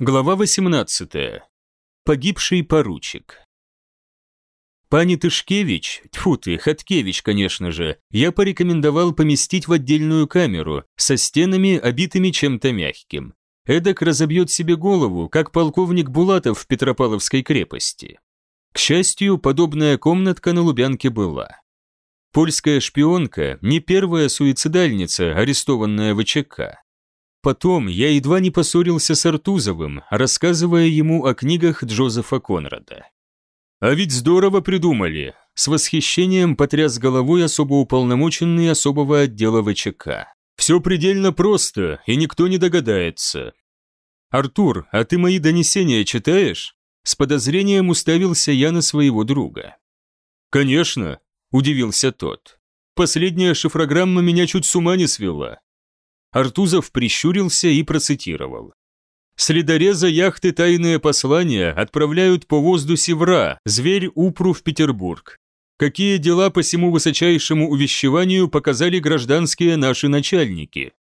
Глава 18. Погибший поручик. Пани Тышкевич, тьфу ты, Хаткевич, конечно же, я порекомендовал поместить в отдельную камеру со стенами, обитыми чем-то мягким. Эдак разобьет себе голову, как полковник Булатов в Петропавловской крепости. К счастью, подобная комнатка на Лубянке была. Польская шпионка не первая суицидальница, арестованная в ЧК. Потом я едва не поссорился с Артузовым, рассказывая ему о книгах Джозефа Конрада. «А ведь здорово придумали!» С восхищением потряс головой особо уполномоченный особого отдела ВЧК. «Все предельно просто, и никто не догадается». «Артур, а ты мои донесения читаешь?» С подозрением уставился я на своего друга. «Конечно», – удивился тот. «Последняя шифрограмма меня чуть с ума не свела. Артузов прищурился и процитировал. Следореза яхты «Тайные послания» отправляют по воздуху Севра, зверь Упру в Петербург. Какие дела по всему высочайшему увещеванию показали гражданские наши начальники?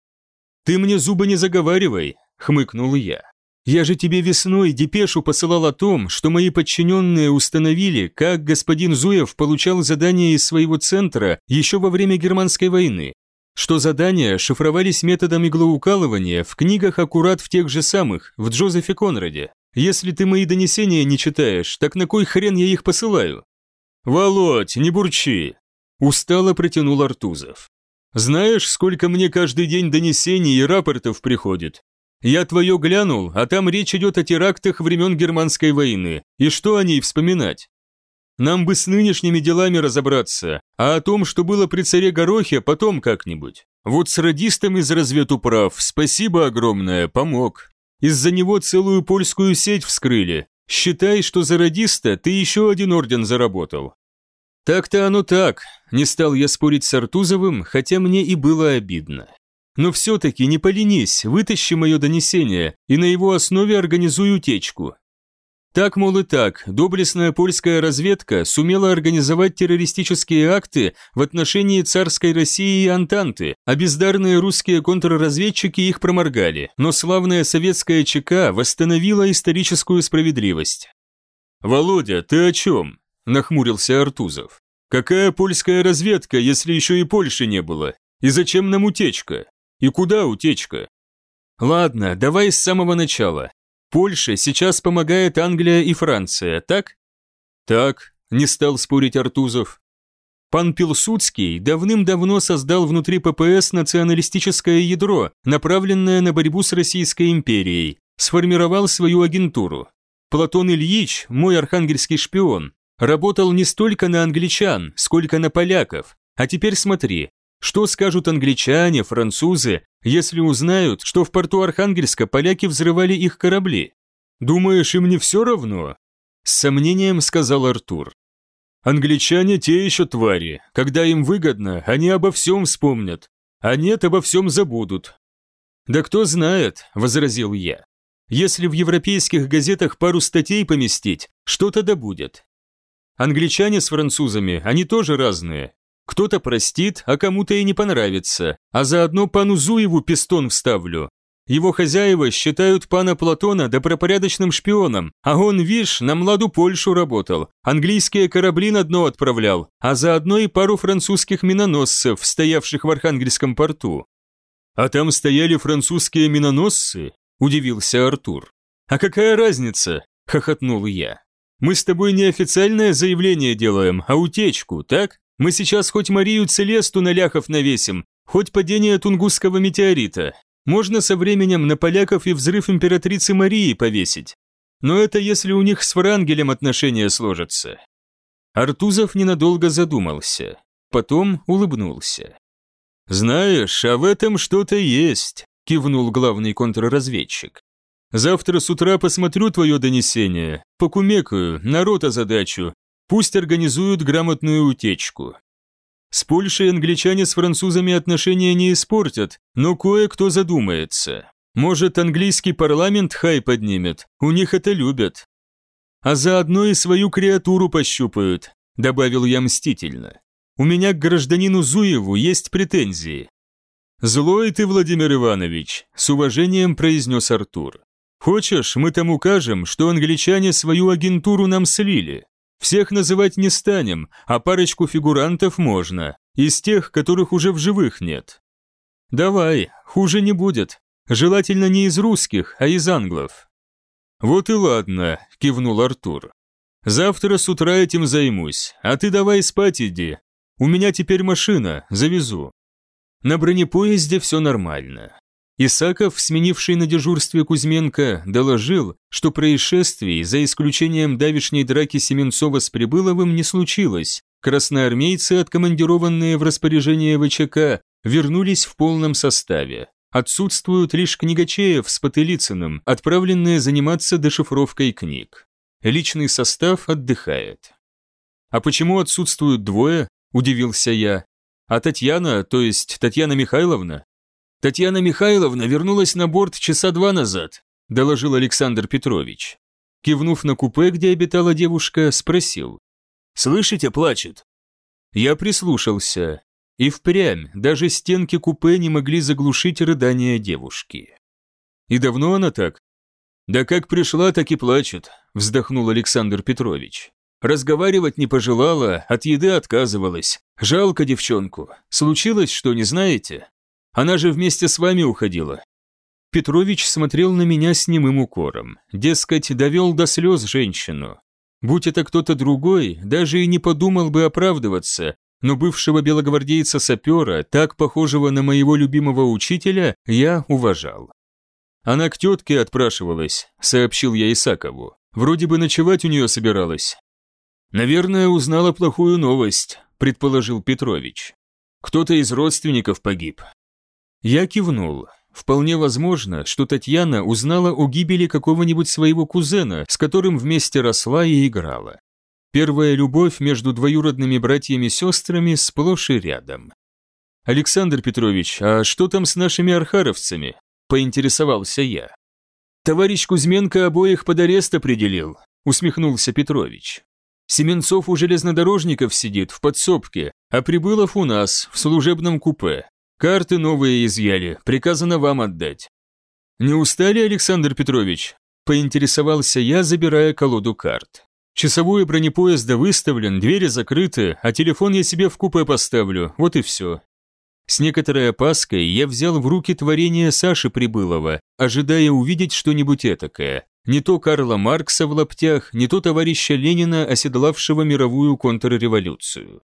«Ты мне зубы не заговаривай», — хмыкнул я. «Я же тебе весной депешу посылал о том, что мои подчиненные установили, как господин Зуев получал задания из своего центра еще во время Германской войны что задания шифровались методом иглоукалывания в книгах аккурат в тех же самых, в Джозефе Конраде. Если ты мои донесения не читаешь, так на кой хрен я их посылаю? Володь, не бурчи, устало протянул Артузов. Знаешь, сколько мне каждый день донесений и рапортов приходит? Я твое глянул, а там речь идет о терактах времен Германской войны. И что о ней вспоминать? Нам бы с нынешними делами разобраться, а о том, что было при царе Горохе, потом как-нибудь. Вот с радистом из разведуправ спасибо огромное, помог. Из-за него целую польскую сеть вскрыли. Считай, что за радиста ты еще один орден заработал. Так-то оно так, не стал я спорить с Артузовым, хотя мне и было обидно. Но все-таки не поленись, вытащи мое донесение и на его основе организуй утечку. Так, мол, и так, доблестная польская разведка сумела организовать террористические акты в отношении царской России и Антанты, а бездарные русские контрразведчики их проморгали, но славная советская ЧК восстановила историческую справедливость. «Володя, ты о чем?» – нахмурился Артузов. «Какая польская разведка, если еще и Польши не было? И зачем нам утечка? И куда утечка?» «Ладно, давай с самого начала. Польше сейчас помогает Англия и Франция, так? Так, не стал спорить Артузов. Пан Пилсудский давным-давно создал внутри ППС националистическое ядро, направленное на борьбу с Российской империей, сформировал свою агентуру. Платон Ильич, мой архангельский шпион, работал не столько на англичан, сколько на поляков. А теперь смотри, что скажут англичане, французы, если узнают, что в порту Архангельска поляки взрывали их корабли? Думаешь, им не все равно? С сомнением сказал Артур. Англичане те еще твари. Когда им выгодно, они обо всем вспомнят. А нет, обо всем забудут. Да кто знает, возразил я. Если в европейских газетах пару статей поместить, что-то да будет. Англичане с французами, они тоже разные. Кто-то простит, а кому-то и не понравится, а заодно пану Зуеву пистон вставлю. Его хозяева считают пана Платона добропорядочным шпионом, а он, вишь, на младу Польшу работал, английские корабли на дно отправлял, а заодно и пару французских миноносцев, стоявших в Архангельском порту. «А там стояли французские миноносцы?» – удивился Артур. «А какая разница?» – хохотнул я. «Мы с тобой не официальное заявление делаем, а утечку, так?» Мы сейчас хоть Марию Целесту на ляхов навесим, хоть падение Тунгусского метеорита. Можно со временем на поляков и взрыв императрицы Марии повесить. Но это если у них с Врангелем отношения сложатся. Артузов ненадолго задумался, потом улыбнулся. «Знаешь, а в этом что-то есть», – кивнул главный контрразведчик. «Завтра с утра посмотрю твое донесение, покумекаю, народ озадачу, Пусть организуют грамотную утечку. С Польшей англичане с французами отношения не испортят, но кое-кто задумается. Может, английский парламент хай поднимет, у них это любят. А заодно и свою креатуру пощупают, добавил я мстительно. У меня к гражданину Зуеву есть претензии. «Злой ты, Владимир Иванович», – с уважением произнес Артур. Хочешь, мы там укажем, что англичане свою агентуру нам слили? Всех называть не станем, а парочку фигурантов можно, из тех, которых уже в живых нет. Давай, хуже не будет. Желательно не из русских, а из англов. Вот и ладно, кивнул Артур. Завтра с утра этим займусь, а ты давай спать иди. У меня теперь машина, завезу. На бронепоезде все нормально. Исаков, сменивший на дежурстве Кузьменко, доложил, что происшествий, за исключением давишней драки Семенцова с Прибыловым, не случилось. Красноармейцы, откомандированные в распоряжение ВЧК, вернулись в полном составе. Отсутствуют лишь Книгачеев с Потылицыным, отправленные заниматься дешифровкой книг. Личный состав отдыхает. «А почему отсутствуют двое?» – удивился я. «А Татьяна, то есть Татьяна Михайловна?» «Татьяна Михайловна вернулась на борт часа два назад», – доложил Александр Петрович. Кивнув на купе, где обитала девушка, спросил. «Слышите, плачет?» Я прислушался. И впрямь, даже стенки купе не могли заглушить рыдания девушки. «И давно она так?» «Да как пришла, так и плачет», – вздохнул Александр Петрович. «Разговаривать не пожелала, от еды отказывалась. Жалко девчонку. Случилось, что не знаете?» Она же вместе с вами уходила». Петрович смотрел на меня с немым укором. Дескать, довел до слез женщину. Будь это кто-то другой, даже и не подумал бы оправдываться, но бывшего белогвардейца-сапера, так похожего на моего любимого учителя, я уважал. Она к тетке отпрашивалась, сообщил я Исакову. Вроде бы ночевать у нее собиралась. Наверное, узнала плохую новость, предположил Петрович. Кто-то из родственников погиб. Я кивнул. Вполне возможно, что Татьяна узнала о гибели какого-нибудь своего кузена, с которым вместе росла и играла. Первая любовь между двоюродными братьями-сестрами сплошь и рядом. «Александр Петрович, а что там с нашими архаровцами?» – поинтересовался я. «Товарищ Кузьменко обоих под арест определил», – усмехнулся Петрович. «Семенцов у железнодорожников сидит в подсобке, а Прибылов у нас, в служебном купе. Карты новые изъяли, приказано вам отдать. Не устали, Александр Петрович? Поинтересовался я, забирая колоду карт. Часовой бронепоезда выставлен, двери закрыты, а телефон я себе в купе поставлю, вот и все. С некоторой опаской я взял в руки творение Саши Прибылова, ожидая увидеть что-нибудь этакое. Не то Карла Маркса в лаптях, не то товарища Ленина, оседлавшего мировую контрреволюцию.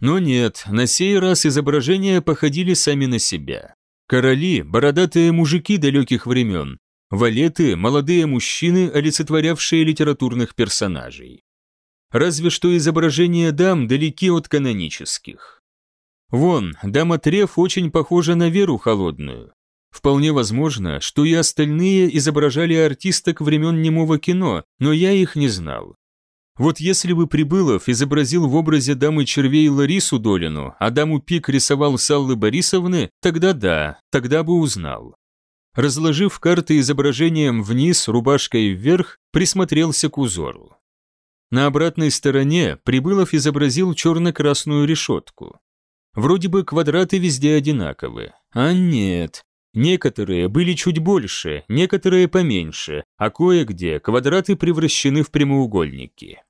Но нет, на сей раз изображения походили сами на себя. Короли – бородатые мужики далеких времен, валеты – молодые мужчины, олицетворявшие литературных персонажей. Разве что изображения дам далеки от канонических. Вон, дама Треф очень похожа на Веру Холодную. Вполне возможно, что и остальные изображали артисток времен немого кино, но я их не знал. Вот если бы Прибылов изобразил в образе дамы червей Ларису Долину, а даму Пик рисовал Саллы Борисовны, тогда да, тогда бы узнал. Разложив карты изображением вниз, рубашкой вверх, присмотрелся к узору. На обратной стороне Прибылов изобразил черно-красную решетку. Вроде бы квадраты везде одинаковы. А нет, Некоторые были чуть больше, некоторые поменьше, а кое-где квадраты превращены в прямоугольники.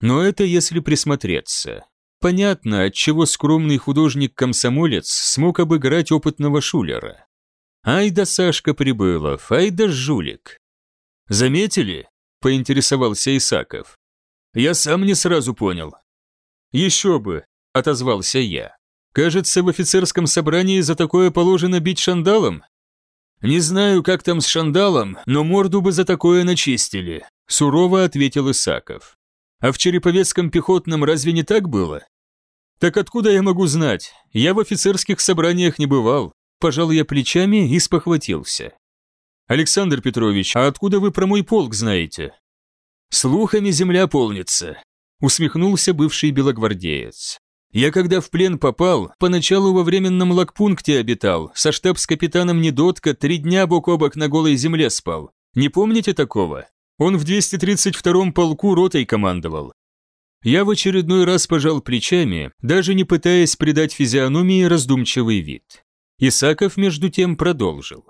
Но это если присмотреться. Понятно, отчего скромный художник-комсомолец смог обыграть опытного шулера. Ай да Сашка Прибылов, ай да жулик. Заметили? Поинтересовался Исаков. Я сам не сразу понял. Еще бы, отозвался я. Кажется, в офицерском собрании за такое положено бить шандалом. Не знаю, как там с шандалом, но морду бы за такое начистили, сурово ответил Исаков. А в Череповецком пехотном разве не так было? Так откуда я могу знать? Я в офицерских собраниях не бывал. Пожал я плечами и спохватился. Александр Петрович, а откуда вы про мой полк знаете? Слухами земля полнится, усмехнулся бывший белогвардеец. Я когда в плен попал, поначалу во временном лагпункте обитал, со штабс-капитаном Недотко три дня бок о бок на голой земле спал. Не помните такого? Он в 232-м полку ротой командовал. Я в очередной раз пожал плечами, даже не пытаясь придать физиономии раздумчивый вид. Исаков, между тем, продолжил.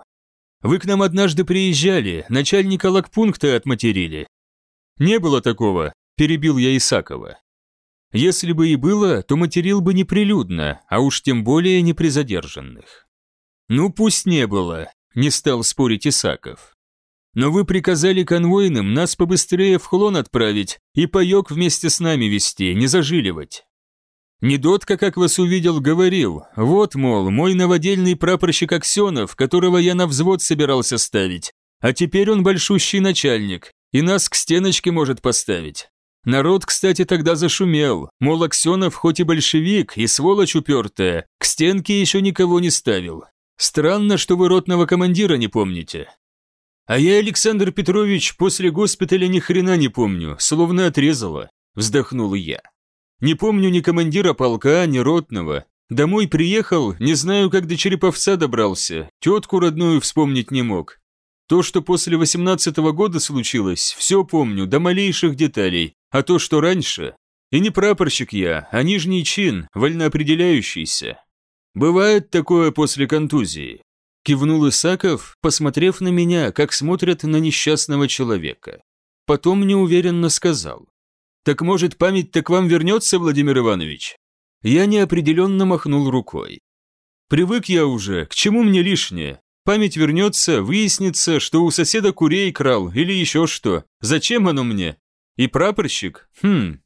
Вы к нам однажды приезжали, начальника лагпункта отматерили». «Не было такого», – перебил я Исакова. Если бы и было, то материл бы неприлюдно, а уж тем более не при задержанных. «Ну, пусть не было», – не стал спорить Исаков. «Но вы приказали конвойным нас побыстрее в Хлон отправить и паёк вместе с нами вести, не зажиливать. Недотка, как вас увидел, говорил, вот, мол, мой новодельный прапорщик Аксенов, которого я на взвод собирался ставить, а теперь он большущий начальник, и нас к стеночке может поставить. Народ, кстати, тогда зашумел, мол, Аксенов хоть и большевик, и сволочь упертая, к стенке еще никого не ставил. Странно, что вы ротного командира не помните. А я, Александр Петрович, после госпиталя ни хрена не помню, словно отрезало, вздохнул я. Не помню ни командира полка, ни ротного. Домой приехал, не знаю, как до Череповца добрался, тетку родную вспомнить не мог. То, что после восемнадцатого года случилось, все помню, до малейших деталей, а то, что раньше... И не прапорщик я, а нижний чин, вольноопределяющийся. Бывает такое после контузии. Кивнул Исаков, посмотрев на меня, как смотрят на несчастного человека. Потом неуверенно сказал. Так может, память-то к вам вернется, Владимир Иванович? Я неопределенно махнул рукой. Привык я уже, к чему мне лишнее? Память вернется, выяснится, что у соседа курей крал или еще что. Зачем оно мне? И прапорщик? Хм.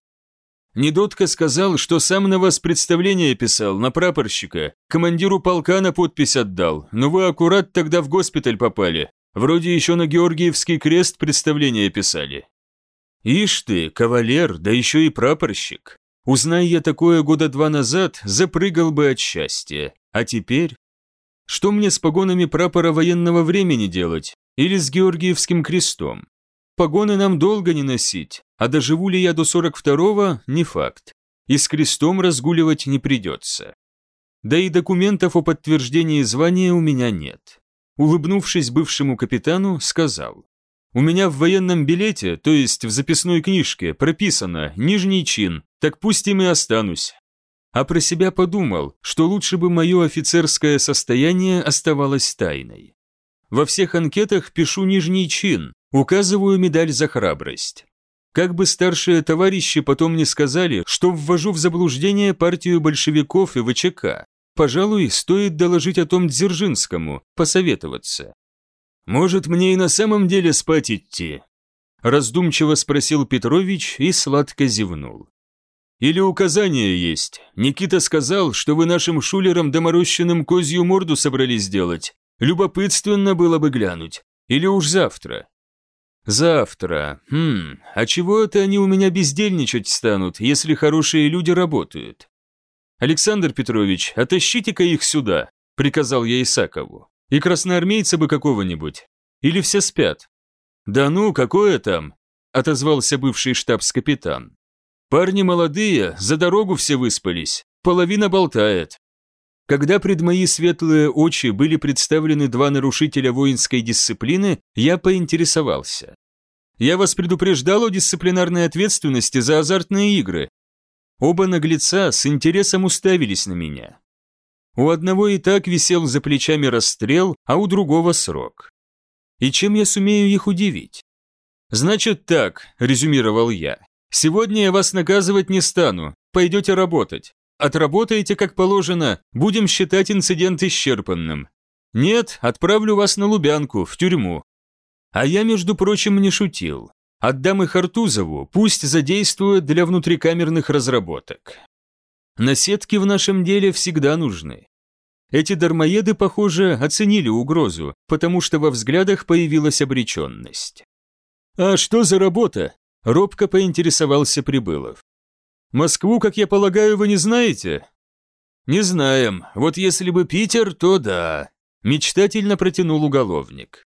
Недотка сказал, что сам на вас представление писал, на прапорщика. Командиру полка на подпись отдал, но вы аккурат тогда в госпиталь попали. Вроде еще на Георгиевский крест представление писали. Ишь ты, кавалер, да еще и прапорщик. Узнай я такое года два назад, запрыгал бы от счастья. А теперь? Что мне с погонами прапора военного времени делать? Или с Георгиевским крестом? Погоны нам долго не носить, а доживу ли я до 42-го – не факт. И с крестом разгуливать не придется. Да и документов о подтверждении звания у меня нет. Улыбнувшись бывшему капитану, сказал. У меня в военном билете, то есть в записной книжке, прописано «нижний чин», так пусть им и останусь. А про себя подумал, что лучше бы мое офицерское состояние оставалось тайной. Во всех анкетах пишу нижний чин, указываю медаль за храбрость. Как бы старшие товарищи потом не сказали, что ввожу в заблуждение партию большевиков и ВЧК. Пожалуй, стоит доложить о том Дзержинскому, посоветоваться. «Может, мне и на самом деле спать идти?» Раздумчиво спросил Петрович и сладко зевнул. «Или указания есть. Никита сказал, что вы нашим шулерам доморощенным козью морду собрались сделать. Любопытственно было бы глянуть. Или уж завтра?» «Завтра. Хм, а чего это они у меня бездельничать станут, если хорошие люди работают?» «Александр Петрович, отащите-ка их сюда», – приказал я Исакову. И красноармейца бы какого-нибудь. Или все спят. Да ну, какое там? Отозвался бывший штабс-капитан. Парни молодые, за дорогу все выспались. Половина болтает. Когда пред мои светлые очи были представлены два нарушителя воинской дисциплины, я поинтересовался. Я вас предупреждал о дисциплинарной ответственности за азартные игры. Оба наглеца с интересом уставились на меня. У одного и так висел за плечами расстрел, а у другого срок. И чем я сумею их удивить? «Значит так», – резюмировал я. «Сегодня я вас наказывать не стану, пойдете работать. Отработаете как положено, будем считать инцидент исчерпанным. Нет, отправлю вас на Лубянку, в тюрьму». А я, между прочим, не шутил. Отдам их Артузову, пусть задействует для внутрикамерных разработок. Наседки в нашем деле всегда нужны. Эти дармоеды, похоже, оценили угрозу, потому что во взглядах появилась обреченность. «А что за работа?» – робко поинтересовался Прибылов. «Москву, как я полагаю, вы не знаете?» «Не знаем. Вот если бы Питер, то да», – мечтательно протянул уголовник.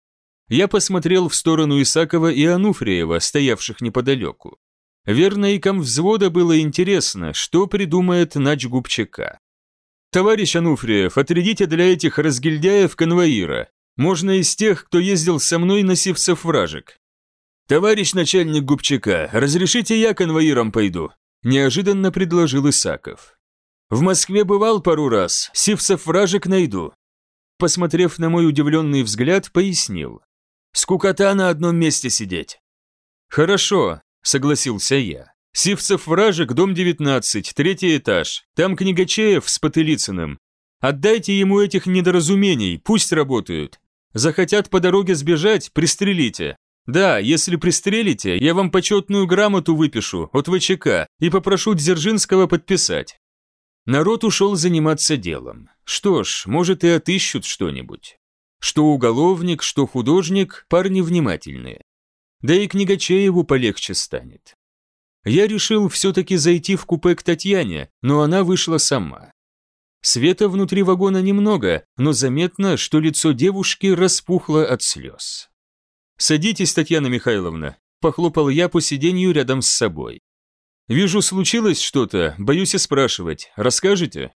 Я посмотрел в сторону Исакова и Ануфриева, стоявших неподалеку. Верно, и взвода было интересно, что придумает начгубчака. «Товарищ Ануфриев, отрядите для этих разгильдяев конвоира. Можно из тех, кто ездил со мной на Сивцев-вражек». «Товарищ начальник губчака, разрешите я конвоиром пойду?» Неожиданно предложил Исаков. «В Москве бывал пару раз, Сивцев-вражек найду». посмотрев на мой удивленный взгляд, пояснил. «Скукота на одном месте сидеть». «Хорошо», — согласился я. «Сивцев вражек, дом 19, третий этаж. Там книгачеев с Потылицыным. Отдайте ему этих недоразумений, пусть работают. Захотят по дороге сбежать, пристрелите. Да, если пристрелите, я вам почетную грамоту выпишу от ВЧК и попрошу Дзержинского подписать. Народ ушел заниматься делом. Что ж, может и отыщут что-нибудь. Что уголовник, что художник, парни внимательные. Да и книгачееву полегче станет. Я решил все-таки зайти в купе к Татьяне, но она вышла сама. Света внутри вагона немного, но заметно, что лицо девушки распухло от слез. «Садитесь, Татьяна Михайловна», – похлопал я по сиденью рядом с собой. «Вижу, случилось что-то, боюсь и спрашивать. Расскажете?»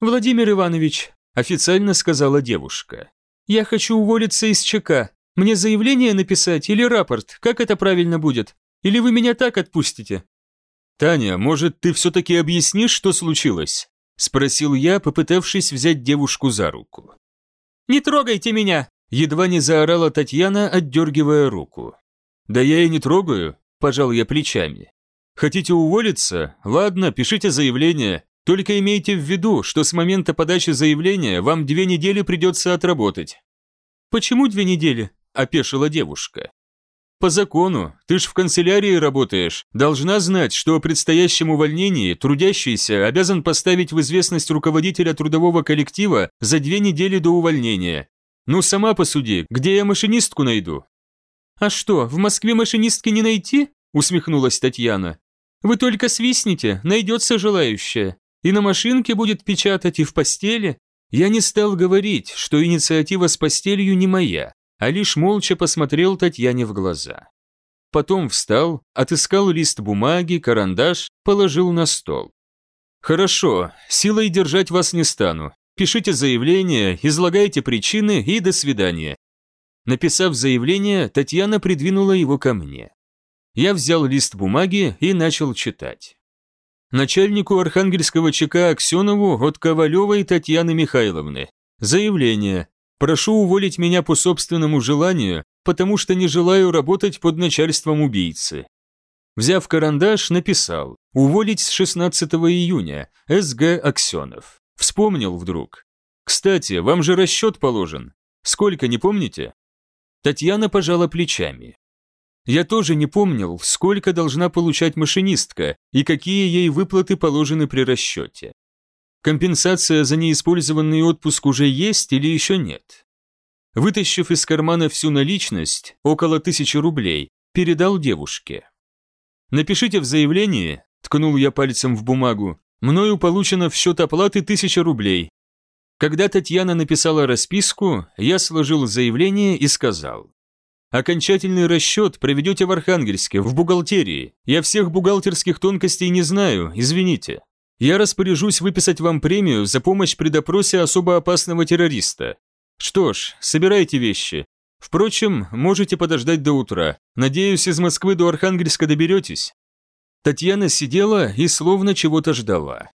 «Владимир Иванович», – официально сказала девушка. «Я хочу уволиться из ЧК. Мне заявление написать или рапорт? Как это правильно будет? Или вы меня так отпустите?» «Таня, может, ты все-таки объяснишь, что случилось?» – спросил я, попытавшись взять девушку за руку. «Не трогайте меня!» – едва не заорала Татьяна, отдергивая руку. «Да я и не трогаю», – пожал я плечами. Хотите уволиться? Ладно, пишите заявление. Только имейте в виду, что с момента подачи заявления вам две недели придется отработать». «Почему две недели?» – опешила девушка. «По закону, ты ж в канцелярии работаешь, должна знать, что о предстоящем увольнении трудящийся обязан поставить в известность руководителя трудового коллектива за две недели до увольнения. Ну, сама посуди, где я машинистку найду?» «А что, в Москве машинистки не найти?» – усмехнулась Татьяна. Вы только свистните, найдется желающая. И на машинке будет печатать, и в постели. Я не стал говорить, что инициатива с постелью не моя, а лишь молча посмотрел Татьяне в глаза. Потом встал, отыскал лист бумаги, карандаш, положил на стол. «Хорошо, силой держать вас не стану. Пишите заявление, излагайте причины и до свидания». Написав заявление, Татьяна придвинула его ко мне. Я взял лист бумаги и начал читать. Начальнику Архангельского ЧК Аксенову от Ковалевой Татьяны Михайловны. Заявление. Прошу уволить меня по собственному желанию, потому что не желаю работать под начальством убийцы. Взяв карандаш, написал «Уволить с 16 июня, СГ Аксенов». Вспомнил вдруг. «Кстати, вам же расчет положен. Сколько, не помните?» Татьяна пожала плечами. Я тоже не помнил, сколько должна получать машинистка и какие ей выплаты положены при расчете. Компенсация за неиспользованный отпуск уже есть или еще нет? Вытащив из кармана всю наличность, около тысячи рублей, передал девушке. «Напишите в заявлении», – ткнул я пальцем в бумагу, «мною получено в счет оплаты тысяча рублей». Когда Татьяна написала расписку, я сложил заявление и сказал, Окончательный расчет проведете в Архангельске, в бухгалтерии. Я всех бухгалтерских тонкостей не знаю, извините. Я распоряжусь выписать вам премию за помощь при допросе особо опасного террориста. Что ж, собирайте вещи. Впрочем, можете подождать до утра. Надеюсь, из Москвы до Архангельска доберетесь». Татьяна сидела и словно чего-то ждала.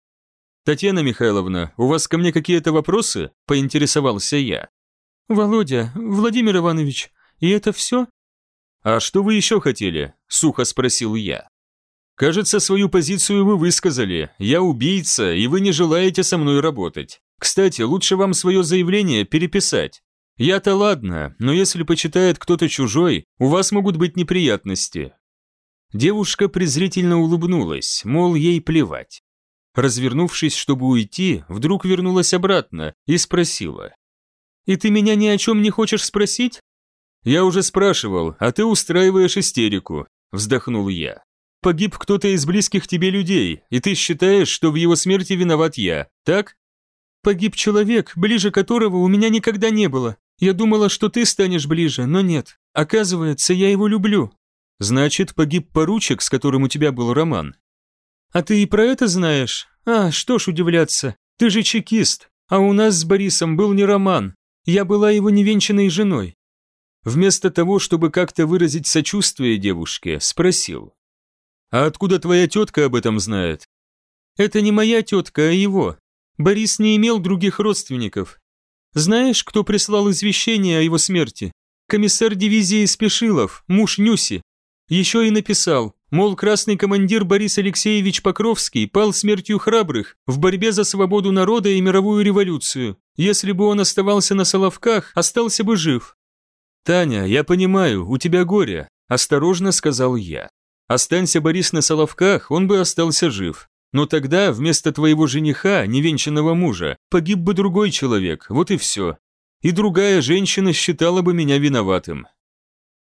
«Татьяна Михайловна, у вас ко мне какие-то вопросы?» – поинтересовался я. «Володя, Владимир Иванович, и это все?» «А что вы еще хотели?» – сухо спросил я. «Кажется, свою позицию вы высказали. Я убийца, и вы не желаете со мной работать. Кстати, лучше вам свое заявление переписать. Я-то ладно, но если почитает кто-то чужой, у вас могут быть неприятности». Девушка презрительно улыбнулась, мол, ей плевать. Развернувшись, чтобы уйти, вдруг вернулась обратно и спросила. «И ты меня ни о чем не хочешь спросить?» «Я уже спрашивал, а ты устраиваешь истерику», – вздохнул я. «Погиб кто-то из близких тебе людей, и ты считаешь, что в его смерти виноват я, так?» «Погиб человек, ближе которого у меня никогда не было. Я думала, что ты станешь ближе, но нет. Оказывается, я его люблю». «Значит, погиб поручик, с которым у тебя был роман?» «А ты и про это знаешь? А, что ж удивляться, ты же чекист, а у нас с Борисом был не роман. Я была его невенчанной женой. Вместо того, чтобы как-то выразить сочувствие девушке, спросил. «А откуда твоя тетка об этом знает?» «Это не моя тетка, а его. Борис не имел других родственников. Знаешь, кто прислал извещение о его смерти? Комиссар дивизии Спешилов, муж Нюси. Еще и написал, мол, красный командир Борис Алексеевич Покровский пал смертью храбрых в борьбе за свободу народа и мировую революцию. Если бы он оставался на Соловках, остался бы жив. «Таня, я понимаю, у тебя горе», – осторожно сказал я. «Останься Борис на Соловках, он бы остался жив. Но тогда вместо твоего жениха, невенчанного мужа, погиб бы другой человек, вот и все. И другая женщина считала бы меня виноватым.